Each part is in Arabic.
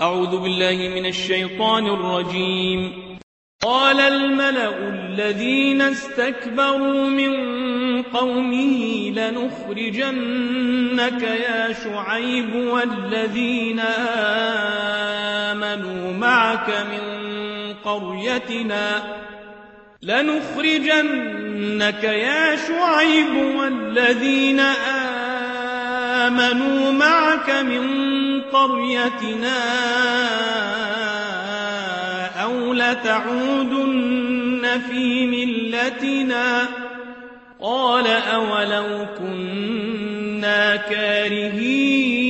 أعوذ بالله من الشيطان الرجيم. قال الملأ الذين استكبروا من قومه لنخرجنك يا شعيب والذين آمنوا معك من قريتنا لنخرجنك يا شعيب والذين آمنوا معك من قريتنا أو لتعودن في ملتنا قال أولو كنا كارهين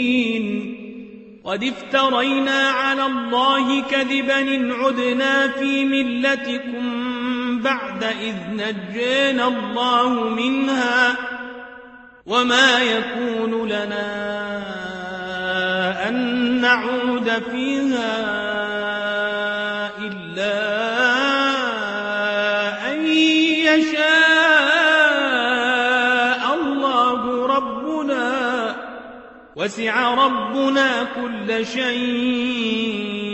قد افترينا على الله كذبا إن عدنا في ملتكم بعد إذ نجينا الله منها وما يكون لنا أن نعود فيها إلا أن يشاء الله ربنا وسع ربنا كل شيء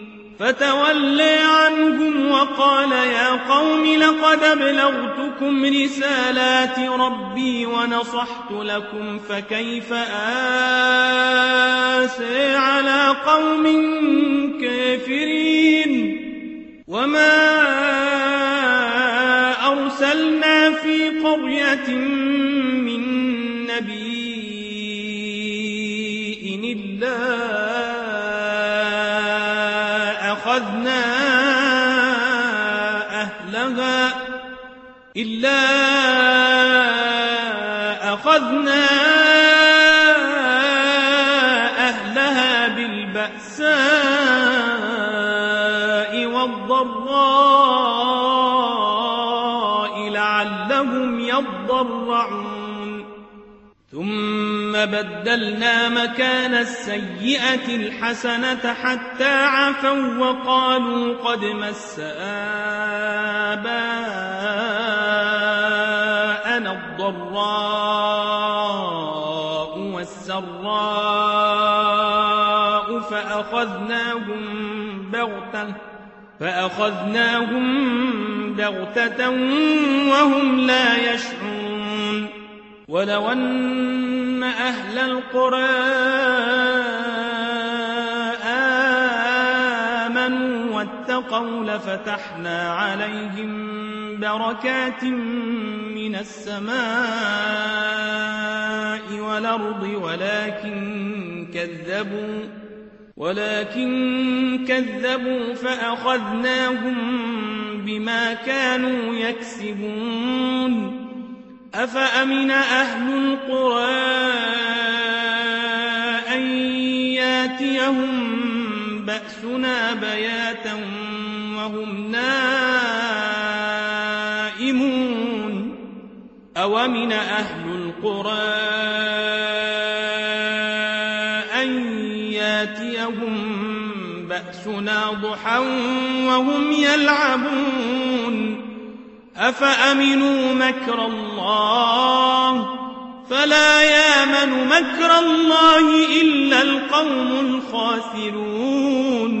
فتولى عنهم وقال يا قوم لقد ابلغتكم رسالات ربي ونصحت لكم فكيف آسي على قوم كافرين وما أرسلنا في قرية من نبي إلا أخذنا أهلها بالبأساء والضراء لعلهم يضرعون ثم بدلنا مكان السيئة الحسنة حتى عفوا وقالوا قد مس آباءنا الضراء والسراء فأخذناهم بغتة فأخذناهم بغتة وهم لا يشعرون. ولو أن أهل القرى آمنوا واتقوا لفتحنا عليهم بركات من السماء والأرض ولكن كذبوا ولكن كذبوا فأخذناهم بما كانوا يكسبون. أفأمن أهل القرى أن ياتيهم بأسنا بياتا وهم نائمون؟ أومن أهل القرى أن ياتيهم بأسنا ضحى وهم يلعبون أفأمنوا مكر الله فلا يامن مكر الله إلا القوم الخاسرون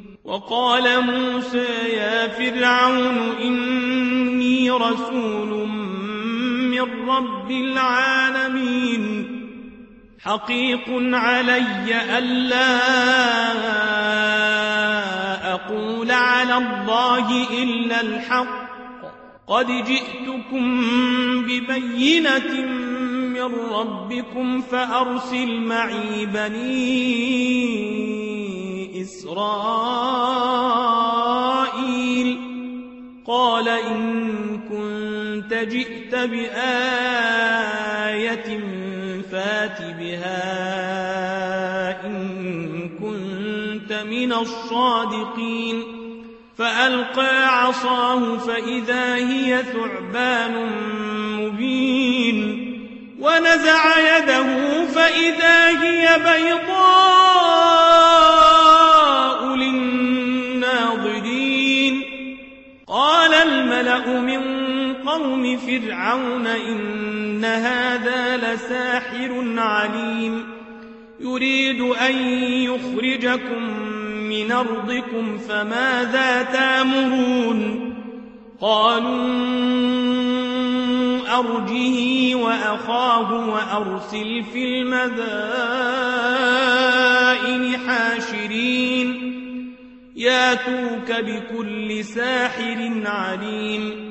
وقال موسى يا فرعون إني رسول من رب العالمين. حقيق علي ألا أقول على الله إلا الحق. قد جئتكم ببينة من ربكم فأرسل معي بني إسرائيل قال إن كنت جئت بآية فات بها إن كنت من الصادقين فألقى عصاه فإذا هي ثعبان مبين ونزع يده فإذا هي بيضاء فرعون إن هذا لساحر عليم. يريد أن يخرجكم من أرضكم فماذا تامرون؟ قالوا أرجه وأخاه وأرسل في المدائن حاشرين. ياتوك بكل ساحر عليم.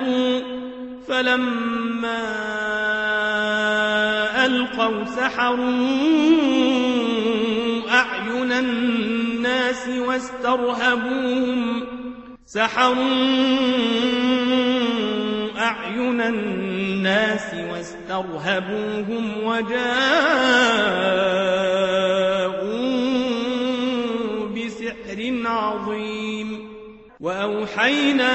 ألقوا فلما ألقوا سحروا أعين الناس واسترهبوهم. سحروا أعين الناس واسترهبوهم وجاءوا بسحر عظيم. وأوحينا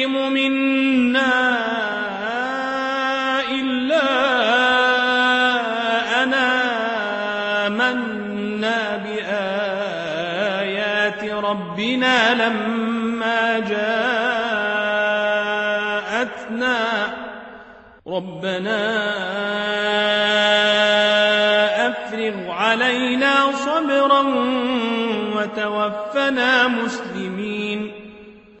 تنقم منا ربنا لما جاءتنا. ربنا أفرغ علينا صبرا وتوفنا مسلمين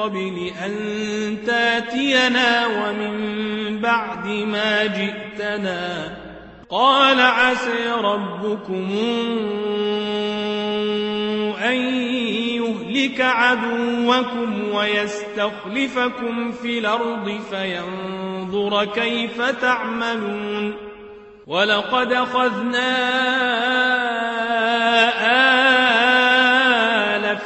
قبل أن تاتينا ومن بعد ما جئتنا. قال عسى ربكم أن يهلك عدوكم ويستخلفكم في الأرض فينظر كيف تعملون. ولقد أخذنا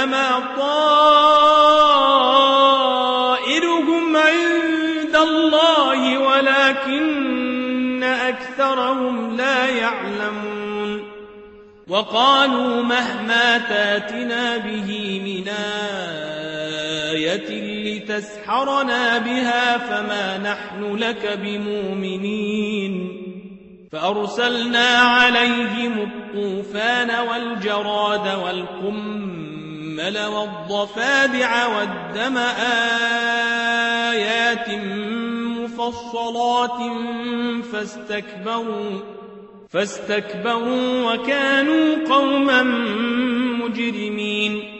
إنما طائرهم عند الله ولكن أكثرهم لا يعلمون وقالوا مهما تاتنا به من آية لتسحرنا بها فما نحن لك بمؤمنين فأرسلنا عليهم الطوفان والجراد والقمل والضفادع والدم آيات مفصلات فاستكبروا فاستكبروا وكانوا قوما مجرمين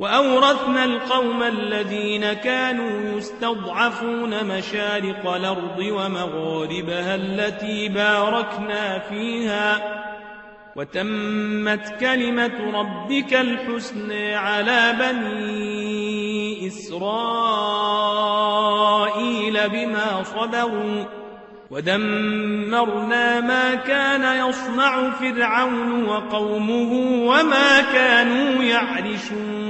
وأورثنا القوم الذين كانوا يستضعفون مشارق الأرض ومغاربها التي باركنا فيها وتمت كلمة ربك الحسن على بني إسرائيل بما صبروا ودمرنا ما كان يصنع فرعون وقومه وما كانوا يعرشون.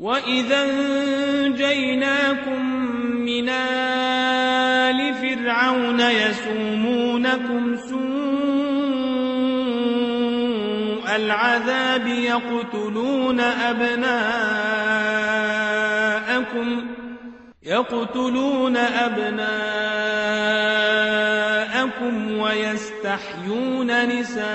وإذا انجيناكم من آل فرعون يسومونكم سوء العذاب يقتلون أبناءكم يقتلون أبناءكم ويستحيون نساءكم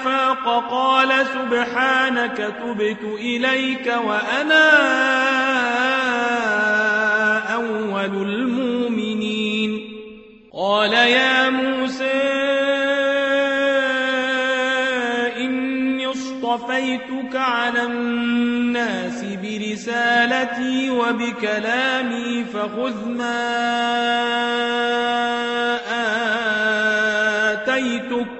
أفاق قال سبحانك تبت إليك وأنا أول المؤمنين. قال يا موسى إني اصطفيتك على الناس برسالتي وبكلامي فخذ ما آتيتك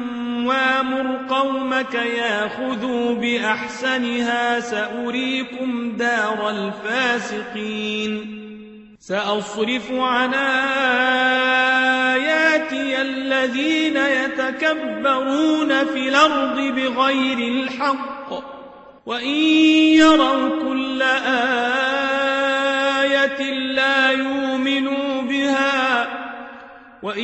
وامر قومك ياخذوا بأحسنها سأريكم دار الفاسقين سأصرف عن آياتي الذين يتكبرون في الأرض بغير الحق وإن يروا كل آية لا يؤمنوا بها وإن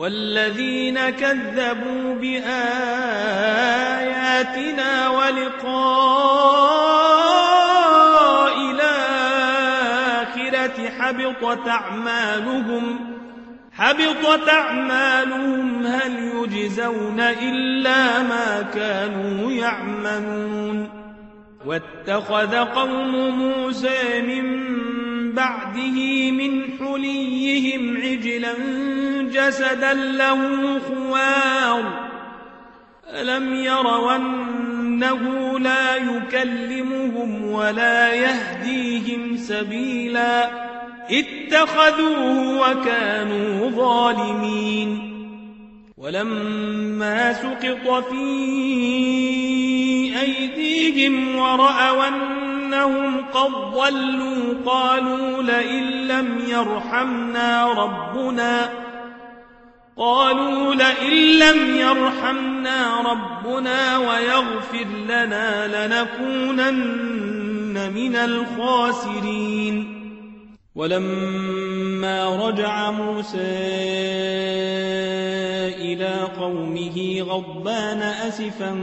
والذين كذبوا بآياتنا ولقاء الآخرة حبطت أعمالهم حبطت أعمالهم هل يجزون إلا ما كانوا يعملون. واتخذ قوم موسى من بعده من حليهم عجلا جسدا له خوار. ألم يروا أنه لا يكلمهم ولا يهديهم سبيلا. اتخذوه وكانوا ظالمين. ولما سقط في أيديهم ورأوا أنهم قد ضلوا قالوا لئن لم يرحمنا ربنا قالوا لئن لم يرحمنا ربنا ويغفر لنا لنكونن من الخاسرين. ولما رجع موسى قومه غضبان أسفا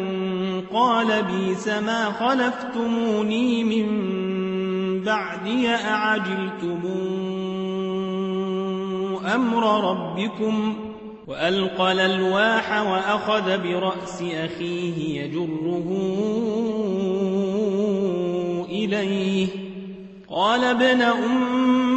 قال بيس ما خلفتموني من بعدي أعجلتم أمر ربكم؟ وألقى الألواح وأخذ برأس أخيه يجره إليه. قال ابن أم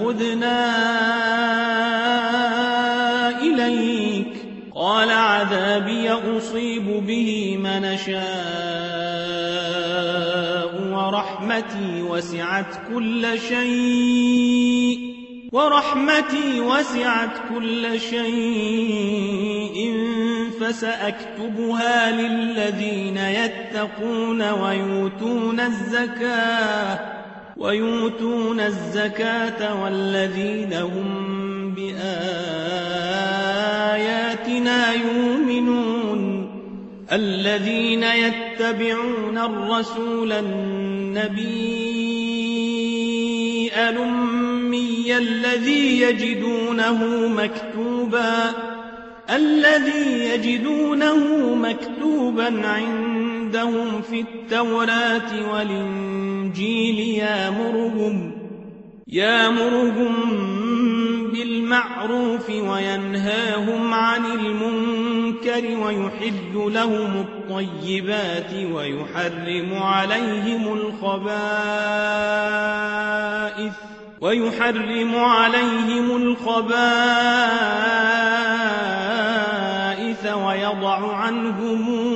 هدنا إليك. قال عذابي أصيب به من شاء ورحمتي وسعت كل شيء ورحمتي وسعت كل شيء فسأكتبها للذين يتقون ويؤتون الزكاة. ويؤتون الزكاة والذين هم بآياتنا يؤمنون. الذين يتبعون الرسول النبي الأمي الذي يجدونه مكتوباً الذي يجدونه مكتوبا عندهم في التوراة والإنجيل. الإنجيل يامرهم يامرهم بالمعروف وينهاهم عن المنكر ويحل لهم الطيبات ويحرم عليهم الخبائث ويحرم عليهم الخبائث ويضع عنهم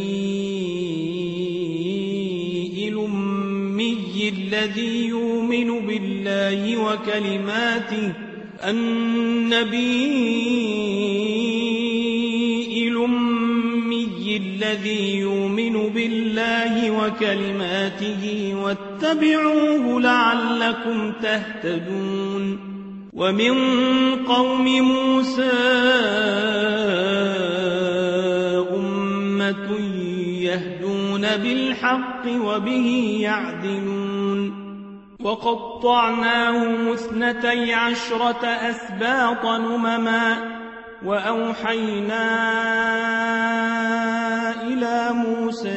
الذي يؤمن بالله وكلماته النبي الأمي الذي يؤمن بالله وكلماته واتبعوه لعلكم تهتدون. ومن قوم موسى بالحق وبه يعدلون وقطعناهم اثنتي عشرة أسباط نمما وأوحينا إلى موسى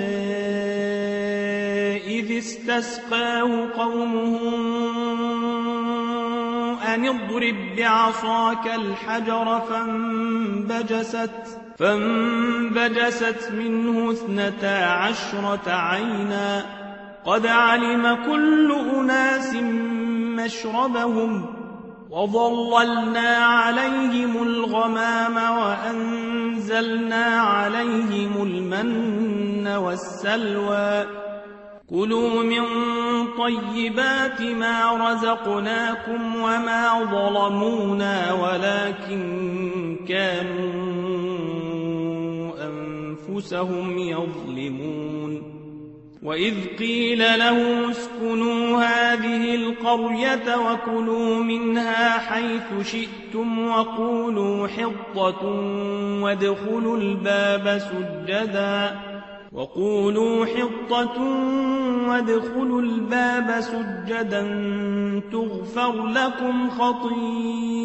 إذ استسقاه قومه أن اضرب بعصاك الحجر فانبجست فانبجست منه اثنتا عشرة عينا. قد علم كل أناس مشربهم وظللنا عليهم الغمام وأنزلنا عليهم المن والسلوى. كلوا من طيبات ما رزقناكم وما ظلمونا ولكن كانوا أنفسهم يظلمون وإذ قيل له اسكنوا هذه القرية وكلوا منها حيث شئتم وقولوا حطة وادخلوا الباب سجدا وقولوا حطة وادخلوا الباب سجدا تغفر لكم خطيئاتكم.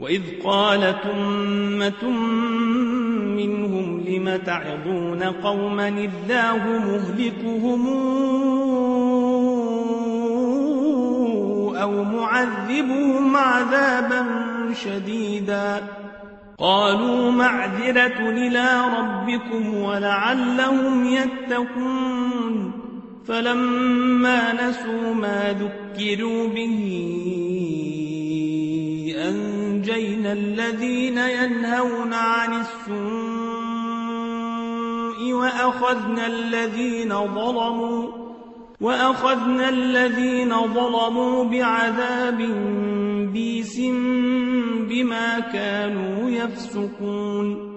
وإذ قالت أمة منهم لم تعظون قوما الله مهلكهم أو معذبهم عذابا شديدا. قالوا معذرة إلى ربكم ولعلهم يتقون. فلما نسوا ما ذكروا به أنجينا الذين ينهون عن السوء وأخذنا الذين ظلموا وأخذنا الذين ظلموا بعذاب بيس بما كانوا يفسقون.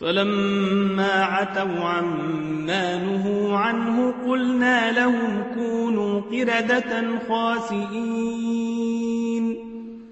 فلما عتوا عما نهوا عنه قلنا لهم كونوا قردة خاسئين.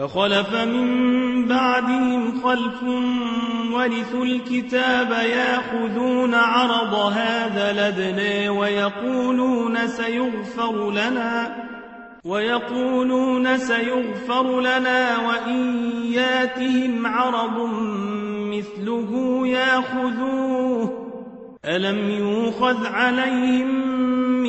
فخلف من بعدهم خلف ورثوا الكتاب ياخذون عرض هذا لدنا ويقولون سيغفر لنا ويقولون سيغفر لنا وإن ياتهم عرض مثله ياخذوه. ألم يوخذ عليهم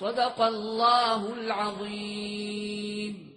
صدق الله العظيم.